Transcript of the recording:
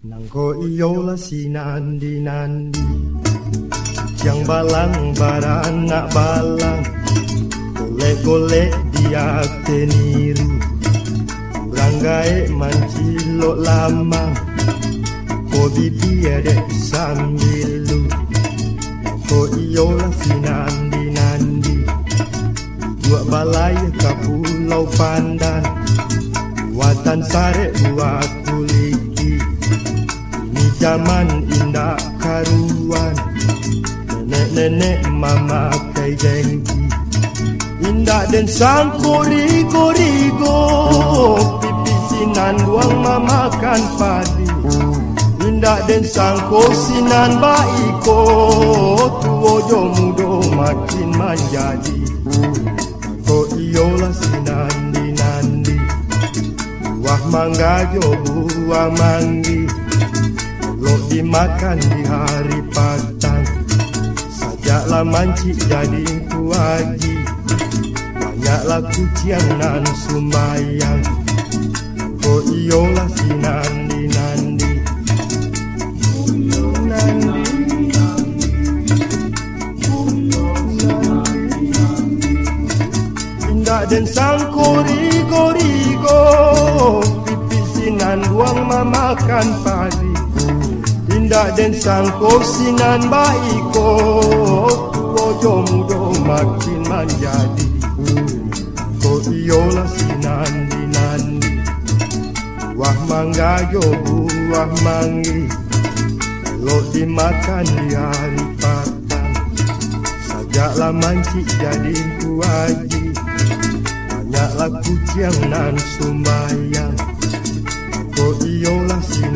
Ko iyola si nandi nandi. Yang balang baranak balang Golek-golek dia teniru Kurang gaek mancilok lamang Ko bibi adek sambilu. Ko iyola si nandi nandi Buat balai ke pulau pandan. Buatan sare buat Ini zaman indah karuan. Nenek-nenek mama kai jengki Indah dan sangko rigo-rigo Pipi sinan duang mamakan padi. Indah dan sangko sinan baiko Tuo jo mudo makin menjadi Ko iyola sinan di nandi Buah mangga jo buah manggi Lo dimakan di hari patang Sajaklah mancik jadi kuaji Banyaklah kuciang nan sumbayang Ko iyolah si nandi nandi Indah dan sangko rigo rigo Pipi sinan buang mamakan Indah dan sangko sinan baiko jo mudo makin menjadi Ko iyola sinan di nandi Buah mangga jo buah manggi Lo dimakan di hari patang Sajaklah mancik jadi kuaji. Banyaklah kuciang nan sumbayang Ko iyola sinan